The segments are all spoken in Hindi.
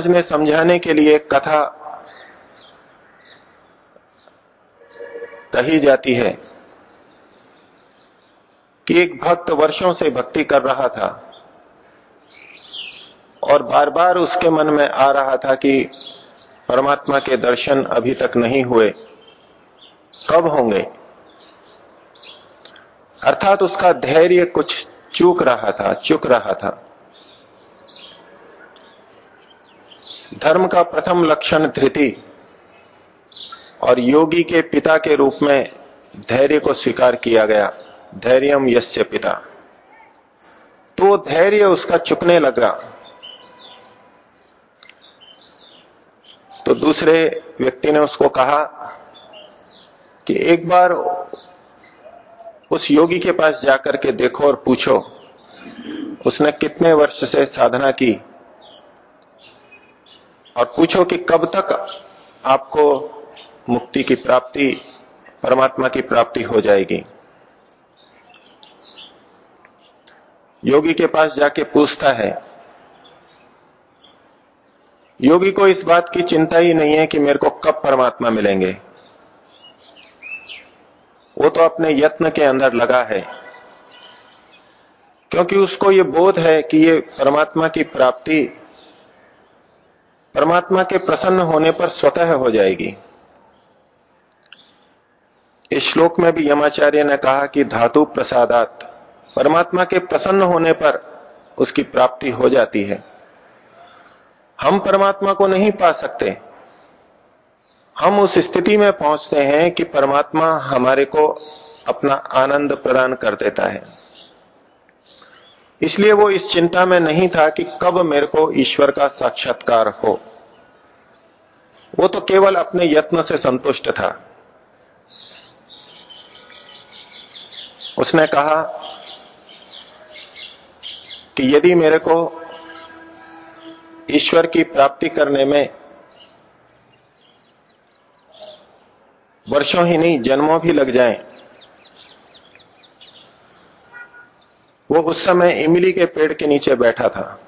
समझने समझाने के लिए कथा कही जाती है कि एक भक्त वर्षों से भक्ति कर रहा था और बार बार उसके मन में आ रहा था कि परमात्मा के दर्शन अभी तक नहीं हुए। कब होंगे? अर्थात उसका धैर्य कुछ चूक रहा था, चुक रहा था। धर्म का प्रथम लक्षण धृति और योगी के पिता के रूप में धैर्य को स्वीकार किया गया। धैर्यम यस्य पिता। तो धैर्य उसका चुकने लगा। तो दूसरे व्यक्ति ने उसको कहा कि एक बार उस योगी के पास जाकर के देखो और पूछो, उसने कितने वर्ष से साधना की? और पूछो कि कब तक आपको मुक्ति की प्राप्ति, परमात्मा की प्राप्ति हो जाएगी। योगी के पास जाके पूछता है, योगी को इस बात की चिंता ही नहीं है कि मेरे को कब परमात्मा मिलेंगे। वो तो अपने यत्न के अंदर लगा है, क्योंकि उसको ये बोध है कि ये परमात्मा की प्राप्ति परमात्मा के प्रसन्न होने पर स्वतः हो जाएगी। इस श्लोक में भी यमाचार्य ने कहा कि धातु प्रसादात, परमात्मा के प्रसन्न होने पर उसकी प्राप्ति हो जाती है। हम परमात्मा को नहीं पा सकते। हम उस स्थिति में पहुँचते हैं कि परमात्मा हमारे को अपना आनंद प्रदान कर देता है। इसलिए वो इस चिंता में नहीं था कि कब मेरे को ईश्वर का साक्षात्कार हो। वो तो केवल अपने यत्न से संतुष्ट था। उसने कहा कि यदि मेरे को ईश्वर की प्राप्ति करने में वर्षों ही नहीं जन्मों भी लग जाएँ, वो उस समय इमली के पेड़ के नीचे बैठा था।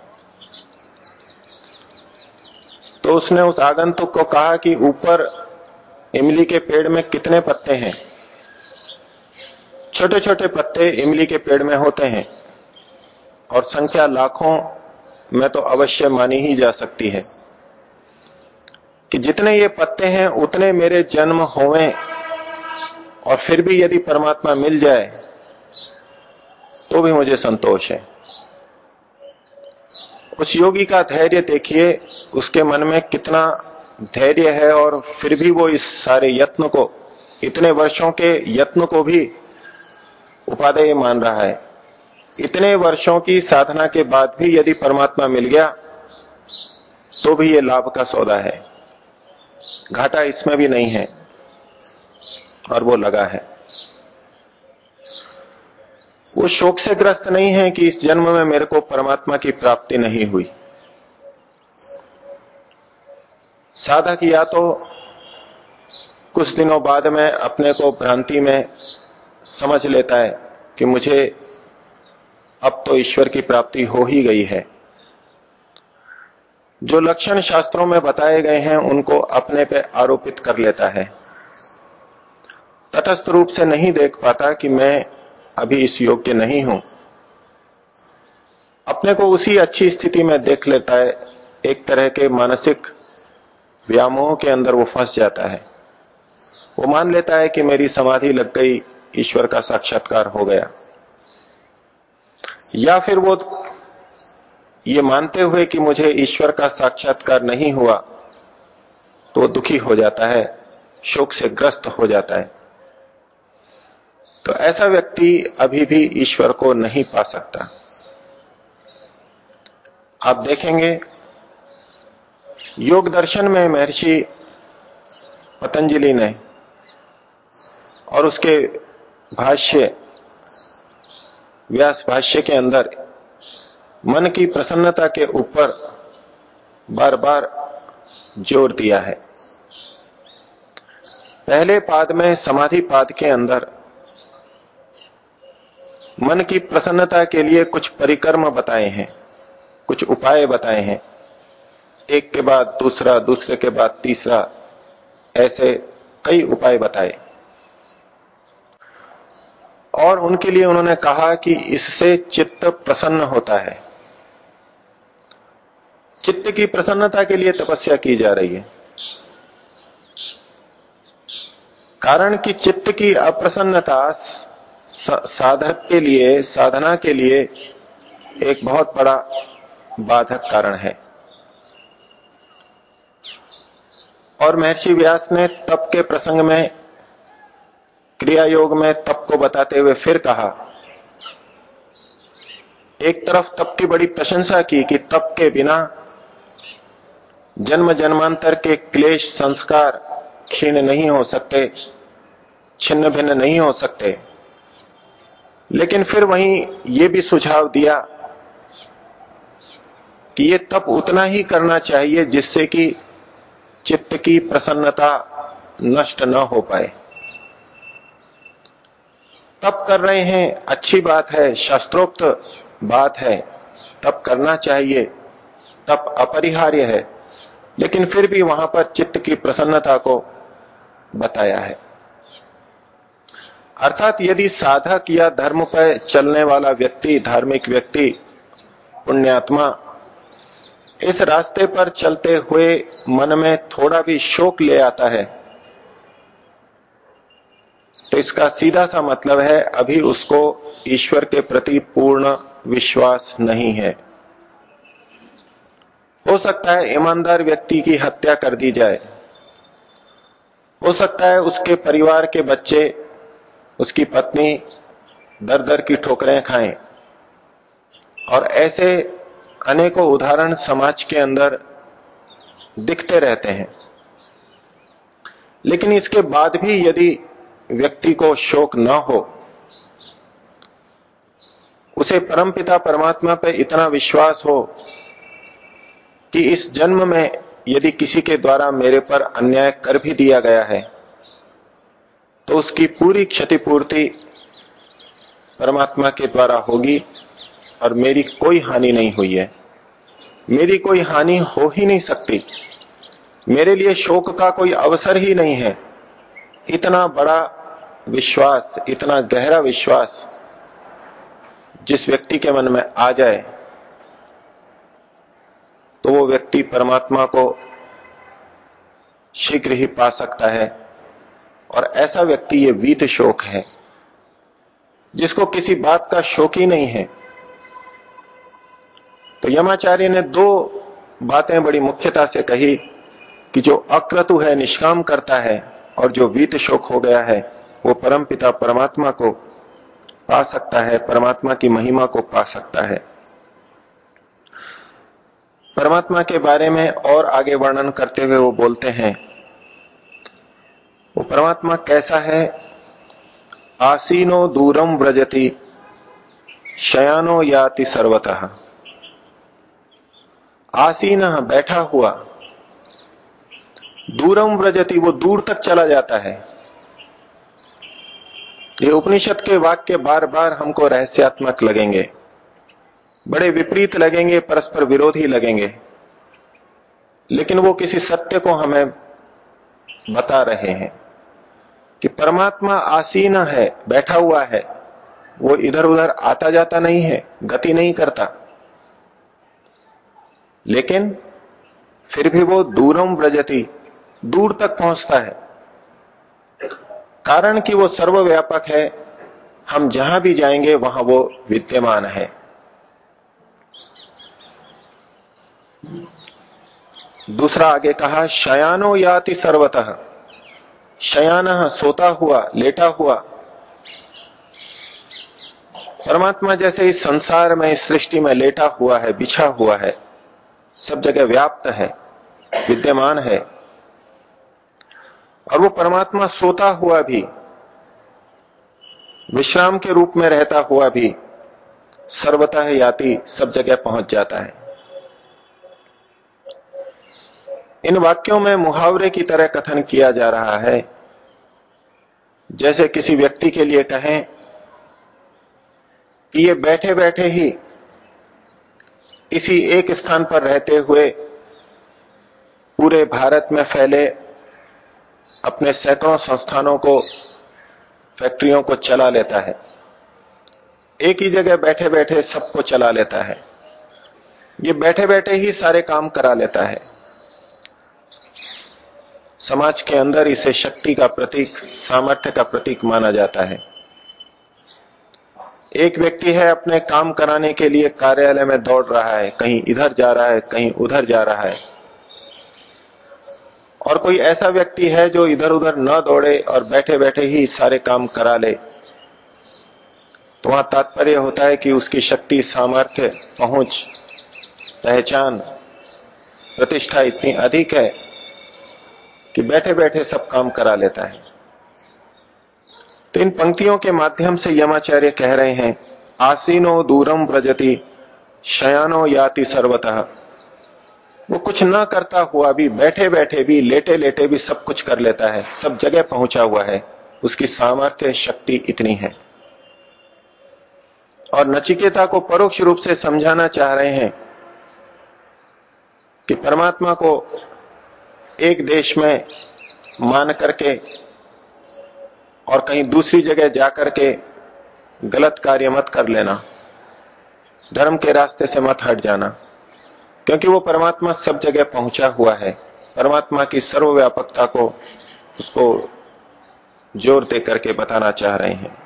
तो उसने उस आगंतुक को कहा कि ऊपर इमली के पेड़ में कितने पत्ते हैं? छोटे छोटे पत्ते इमली के पेड़ में होते हैं और संख्या लाखों में तो अवश्य मानी ही जा सकती है कि जितने ये पत्ते हैं, उतने मेरे जन्म होवें और फिर भी यदि परमात्मा मिल जाए तो भी मुझे संतोष है। उस योगी का धैर्य देखिए, उसके मन में कितना धैर्य है और फिर भी वो इस सारे यत्न को, इतने वर्षों के यत्न को भी उपाधेय मान रहा है। इतने वर्षों की साधना के बाद भी यदि परमात्मा मिल गया तो भी ये लाभ का सौदा है। घाटा इसमें भी नहीं है, और वो लगा है। वो शोक से ग्रस्त नहीं है कि इस जन्म में मेरे को परमात्मा की प्राप्ति नहीं हुई। साधक या तो कुछ दिनों बाद में अपने को भ्रांति में समझ लेता है कि मुझे अब तो ईश्वर की प्राप्ति हो ही गई है। जो लक्षण शास्त्रों में बताए गए हैं, उनको अपने पे आरोपित कर लेता है। तटस्थ रूप से नहीं देख पाता कि मैं अभी इस योग्य नहीं हूँ। अपने को उसी अच्छी स्थिति में देख लेता है। एक तरह के मानसिक व्यामोह के अंदर वो फंस जाता है। वो मान लेता है कि मेरी समाधि लग गई, ईश्वर का साक्षात्कार हो गया। या फिर वो ये मानते हुए कि मुझे ईश्वर का साक्षात्कार नहीं हुआ तो दुखी हो जाता है, शोक से ग्रस्त हो जाता है। तो ऐसा व्यक्ति व्यक्ति अभी भी ईश्वर को नहीं पा सकता। आप देखेंगे, योग दर्शन में महर्षि पतंजलि ने और उसके भाष्य, व्यास भाष्य के अंदर मन की प्रसन्नता के ऊपर बार बार ज़ोर दिया है। पहले पाद में समाधि पाद के अंदर मन की प्रसन्नता के लिए कुछ परिक्रम बताए हैं, कुछ उपाय बताए हैं। एक के बाद दूसरा, दूसरे के बाद तीसरा, ऐसे कई उपाय बताए। और उनके लिए उन्होंने कहा कि इससे चित्त प्रसन्न होता है। चित्त की प्रसन्नता के लिए तपस्या की जा रही है। कारण कि चित्त की अप्रसन्नता साधक के लिए, साधना के लिए एक बहुत बड़ा बाधक कारण है। और महर्षि व्यास ने तप के प्रसंग में क्रिया योग में तप को बताते हुए फिर कहा, एक तरफ़ तप की बड़ी प्रशंसा की कि तप के बिना जन्म जन्मांतर के क्लेश संस्कार क्षीण नहीं हो सकते, छिन्न भिन्न नहीं हो सकते। लेकिन फिर वहीं ये भी सुझाव दिया कि ये तप उतना ही करना चाहिए जिससे कि चित्त की प्रसन्नता नष्ट न हो पाए। तप कर रहे हैं, अच्छी बात है, शास्त्रोक्त बात है, तप करना चाहिए, तप अपरिहार्य है, लेकिन फिर भी वहाँ पर चित्त की प्रसन्नता को बताया है। अर्थात यदि साधक या धर्म पर चलने वाला व्यक्ति, धार्मिक व्यक्ति, पुण्यात्मा, इस रास्ते पर चलते हुए मन में थोड़ा भी शोक ले आता है तो इसका सीधा सा मतलब है, अभी उसको ईश्वर के प्रति पूर्ण विश्वास नहीं है। हो सकता है ईमानदार व्यक्ति की हत्या कर दी जाए। हो सकता है उसके परिवार के बच्चे उसकी पत्नी दर दर की ठोकरें खाएँ। और ऐसे अनेकों उदाहरण समाज के अंदर दिखते रहते हैं। लेकिन इसके बाद भी यदि व्यक्ति को शोक न हो, उसे परमपिता परमात्मा पर इतना विश्वास हो कि इस जन्म में यदि किसी के द्वारा मेरे पर अन्याय कर भी दिया गया है तो उसकी पूरी क्षतिपूर्ति परमात्मा के द्वारा होगी और मेरी कोई हानि नहीं हुई है। मेरी कोई हानि हो ही नहीं सकती। मेरे लिए शोक का कोई अवसर ही नहीं है। इतना बड़ा विश्वास, इतना गहरा विश्वास जिस व्यक्ति के मन में आ जाए तो वो व्यक्ति परमात्मा को शीघ्र ही पा सकता है। और ऐसा व्यक्ति ये वीत शोक है, जिसको किसी बात का शोक ही नहीं है। तो यमाचार्य ने दो बातें बड़ी मुख्यता से कही कि जो अक्रतु है, निष्काम करता है, और जो वीत शोक हो गया है, वो परम पिता परमात्मा को पा सकता है, परमात्मा की महिमा को पा सकता है। परमात्मा के बारे में और आगे वर्णन करते हुए वो बोलते हैं वो परमात्मा कैसा है? आसीनो दूरम व्रजति, शयानो याति सर्वतः। आसीन बैठा हुआ दूरम व्रजति, वो दूर तक चला जाता है। ये उपनिषद के वाक्य बार बार हमको रहस्यात्मक लगेंगे। बड़े विपरीत लगेंगे, परस्पर विरोधी लगेंगे। लेकिन वो किसी सत्य को हमें बता रहे हैं। कि परमात्मा आसीन है, बैठा हुआ है, वो इधर उधर आता जाता नहीं है, गति नहीं करता। लेकिन फिर भी वो दूरम व्रजति, दूर तक पहुँचता है। कारण कि वो सर्वव्यापक है, हम जहाँ भी जाएँगे, वहाँ वो विद्यमान है। दूसरा आगे कहा, शयानो याति सर्वतः। शयान सोता हुआ, लेटा हुआ। परमात्मा जैसे इस संसार में, इस सृष्टि में लेटा हुआ है, बिछा हुआ है। सब जगह व्याप्त है, विद्यमान है। और वो परमात्मा सोता हुआ भी, विश्राम के रूप में रहता हुआ भी, सर्वतः याति सब जगह पहुँच जाता है। इन वाक्यों में मुहावरे की तरह कथन किया जा रहा है। जैसे किसी व्यक्ति के लिए कहें कि ये बैठे बैठे ही इसी एक स्थान पर रहते हुए पूरे भारत में फैले अपने सैकड़ों संस्थानों को, फैक्ट्रियों को चला लेता है। एक ही जगह बैठे बैठे सबको चला लेता है। ये बैठे बैठे ही सारे काम करा लेता है। समाज के अंदर इसे शक्ति का प्रतीक, सामर्थ्य का प्रतीक माना जाता है। एक व्यक्ति है, अपने काम कराने के लिए कार्यालय में दौड़ रहा है, कहीं इधर जा रहा है, कहीं उधर जा रहा है। और कोई ऐसा व्यक्ति है जो इधर उधर न दौड़े और बैठे बैठे ही सारे काम करा ले। तो वहाँ तात्पर्य होता है कि उसकी शक्ति, सामर्थ्य, पहुँच, पहचान, प्रतिष्ठा इतनी अधिक है कि बैठे बैठे सब काम करा लेता है। तो इन पंक्तियों के माध्यम से यमाचार्य कह रहे हैं, आसीनो दूरम व्रजति, शयानो याति सर्वतः। वो कुछ ना करता हुआ भी बैठे बैठे भी लेटे लेटे भी सब कुछ कर लेता है, सब जगह पहुँचा हुआ है। उसकी सामर्थ्य शक्ति इतनी है। और नचिकेता को परोक्ष रूप से समझाना चाह रहे हैं कि परमात्मा को एक देश में मान करके और कहीं दूसरी जगह जाकर के गलत कार्य मत कर लेना। धर्म के रास्ते से मत हट जाना। क्योंकि वो परमात्मा सब जगह पहुँचा हुआ है। परमात्मा की सर्वव्यापकता को उसको ज़ोर दे करके बताना चाह रहे हैं।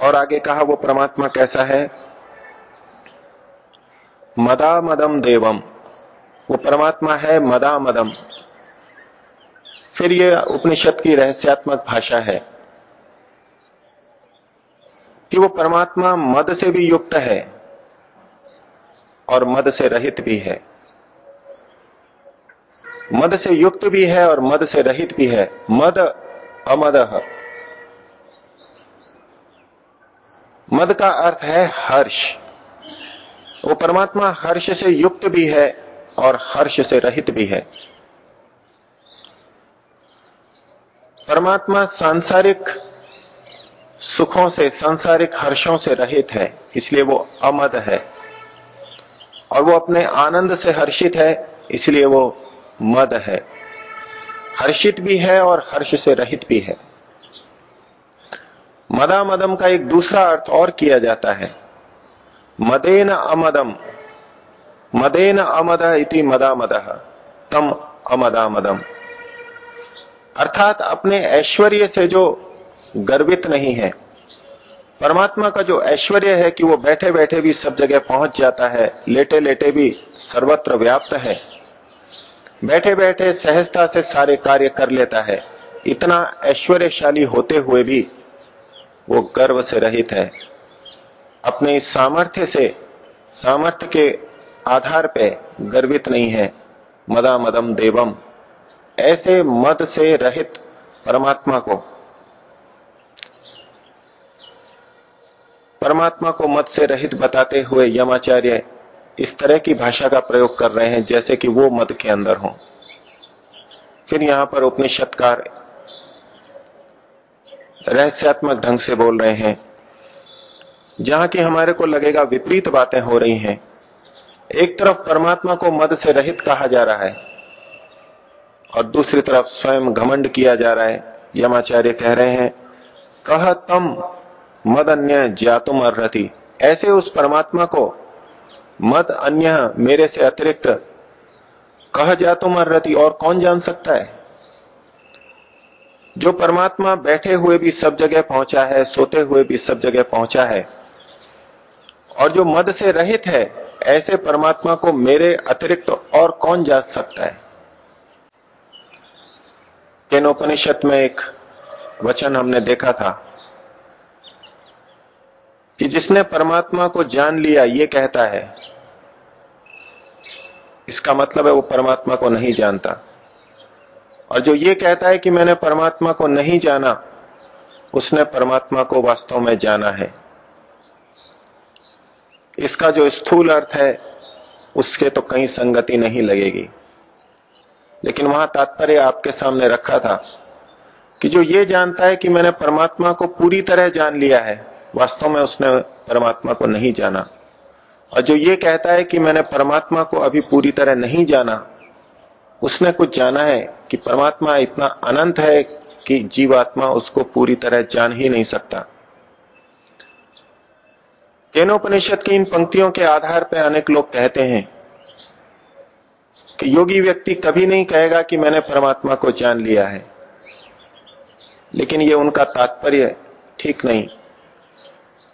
और आगे कहा, वो परमात्मा कैसा है? मदा मदम देवम। वो परमात्मा है मदा मदम फिर ये उपनिषद की रहस्यात्मक भाषा है कि वो परमात्मा मद से भी युक्त है और मद से रहित भी है। मद से युक्त भी है और मद से रहित भी है। मद अमद। मद का अर्थ है हर्ष। वो परमात्मा हर्ष से युक्त भी है और हर्ष से रहित भी है। परमात्मा सांसारिक सुखों से, सांसारिक हर्षों से रहित है, इसलिए वो अमद है। और वो अपने आनंद से हर्षित है, इसलिए वो मद है। हर्षित भी है और हर्ष से रहित भी है। मदा मदम का एक दूसरा अर्थ और किया जाता है। मदेन अमदम। मदेन अमद इति मदा मद तम अमदा मदम अर्थात अपने ऐश्वर्य से जो गर्वित नहीं है, परमात्मा का जो ऐश्वर्य है कि वो बैठे बैठे भी सब जगह पहुँच जाता है लेटे लेटे भी सर्वत्र व्याप्त है। बैठे बैठे सहजता से सारे कार्य कर लेता है, इतना ऐश्वर्यशाली होते हुए भी वो गर्व से रहित है। अपने सामर्थ्य से, सामर्थ्य के आधार पे गर्वित नहीं है। मदा मदम देवम। ऐसे मद से रहित परमात्मा को। परमात्मा को मत से रहित बताते हुए यमाचार्य इस तरह की भाषा का प्रयोग कर रहे हैं, जैसे कि वो मद के अंदर हो। फिर यहाँ पर उपनिषदकार रहस्यात्मक ढंग से बोल रहे हैं, जहाँ की हमारे को लगेगा विपरीत बातें हो रही हैं। एक तरफ़ परमात्मा को मद से रहित कहा जा रहा है और दूसरी तरफ़ स्वयं घमंड किया जा रहा है। यमाचार्य कह रहे हैं, कह तम मद अन्य ज्ञातुम अर्ति ऐसे उस परमात्मा को मद अन्य मेरे से अतिरिक्त कह जातुम अर्ति और कौन जान सकता है? जो परमात्मा बैठे हुए भी सब जगह पहुँचा है, सोते हुए भी सब जगह पहुँचा है और जो मद से रहित है ऐसे परमात्मा को मेरे अतिरिक्त और कौन जान सकता है? केनोपनिषद में एक वचन हमने देखा था कि जिसने परमात्मा को जान लिया, ये कहता है, इसका मतलब है वो परमात्मा को नहीं जानता। और जो ये कहता है कि मैंने परमात्मा को नहीं जाना, उसने परमात्मा को वास्तव में जाना है। इसका जो स्थूल अर्थ है, उसके तो कहीं संगति नहीं लगेगी। लेकिन वहाँ तात्पर्य आपके सामने रखा था कि जो ये जानता है कि मैंने परमात्मा को पूरी तरह जान लिया है, वास्तव में उसने परमात्मा को नहीं जाना। और जो ये कहता है कि मैंने परमात्मा को अभी पूरी तरह नहीं जाना, उसने कुछ जाना है कि परमात्मा इतना अनंत है कि जीवात्मा उसको पूरी तरह जान ही नहीं सकता। केनोपनिषद की इन पंक्तियों के आधार पर अनेक लोग कहते हैं कि योगी व्यक्ति कभी नहीं कहेगा कि मैंने परमात्मा को जान लिया है। लेकिन ये उनका तात्पर्य ठीक नहीं।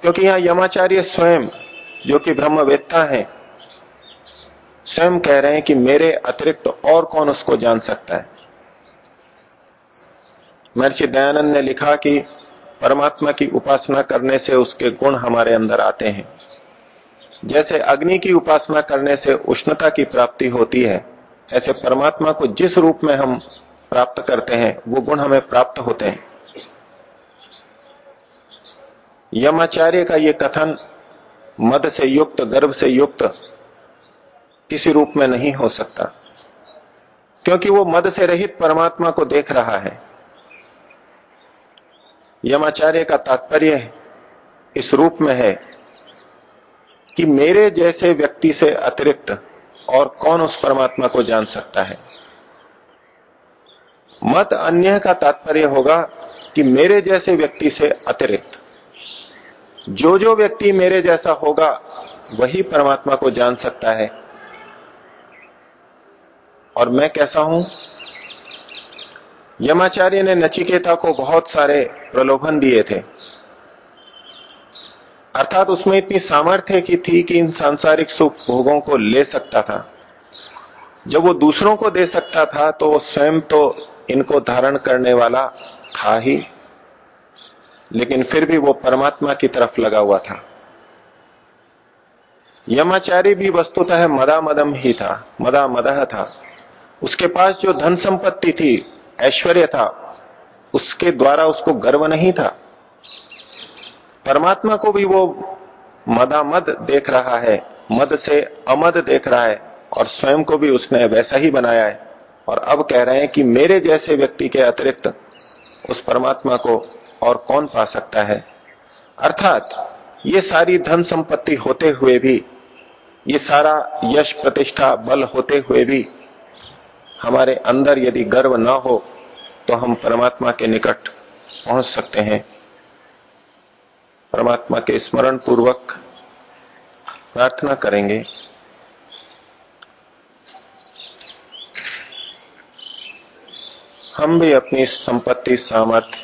क्योंकि यहाँ यमाचार्य स्वयं, जो कि ब्रह्मवेत्ता है, स्वयं कह रहे हैं कि मेरे अतिरिक्त तो और कौन उसको जान सकता है? महर्षि दयानंद ने लिखा कि परमात्मा की उपासना करने से उसके गुण हमारे अंदर आते हैं। जैसे अग्नि की उपासना करने से उष्णता की प्राप्ति होती है, ऐसे परमात्मा को जिस रूप में हम प्राप्त करते हैं, वो गुण हमें प्राप्त होते हैं। यमाचार्य का ये कथन, मद से युक्त, गर्भ से युक्त, किसी रूप में नहीं हो सकता, क्योंकि वो मद से रहित परमात्मा को देख रहा है। यमाचार्य का तात्पर्य इस रूप में है कि मेरे जैसे व्यक्ति से अतिरिक्त और कौन उस परमात्मा को जान सकता है? मत अन्य का तात्पर्य होगा कि मेरे जैसे व्यक्ति से अतिरिक्त, जो जो व्यक्ति मेरे जैसा होगा, वही परमात्मा को जान सकता है। और मैं कैसा हूँ? यमाचार्य ने नचिकेता को बहुत सारे प्रलोभन दिए थे। अर्थात उसमें इतनी सामर्थ्य की थी कि इन सांसारिक सुख भोगों को ले सकता था। जब वो दूसरों को दे सकता था तो वो स्वयं तो इनको धारण करने वाला था ही। लेकिन फिर भी वो परमात्मा की तरफ़ लगा हुआ था। यमाचारी भी वस्तुतः मदा मदम ही था मदा मदह था। उसके पास जो धन संपत्ति थी ऐश्वर्य था, उसके द्वारा उसको गर्व नहीं था। परमात्मा को भी वो मदामद देख रहा है, मद से अमद देख रहा है, और स्वयं को भी उसने वैसा ही बनाया है। और अब कह रहे हैं कि मेरे जैसे व्यक्ति के अतिरिक्त उस परमात्मा को और कौन पा सकता है? अर्थात ये सारी धन संपत्ति होते हुए भी, ये सारा यश प्रतिष्ठा बल होते हुए भी हमारे अंदर यदि गर्व ना हो तो हम परमात्मा के निकट पहुँच सकते हैं। परमात्मा के स्मरण पूर्वक प्रार्थना करेंगे। हम भी अपनी संपत्ति, सामर्थ्य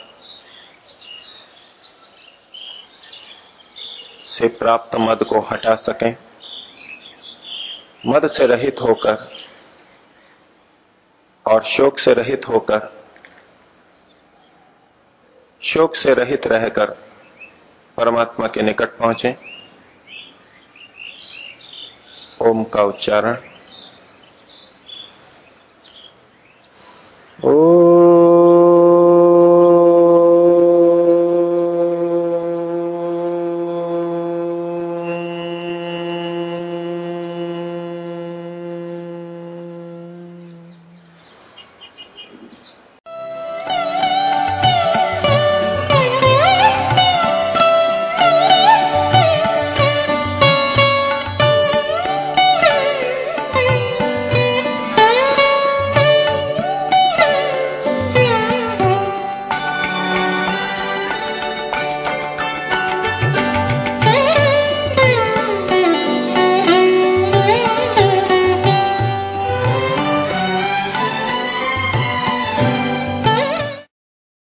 से प्राप्त मद को हटा सकें। मद से रहित होकर और शोक से रहित होकर, शोक से रहित रहकर परमात्मा के निकट पहुँचे। ओम का उच्चारण। ओ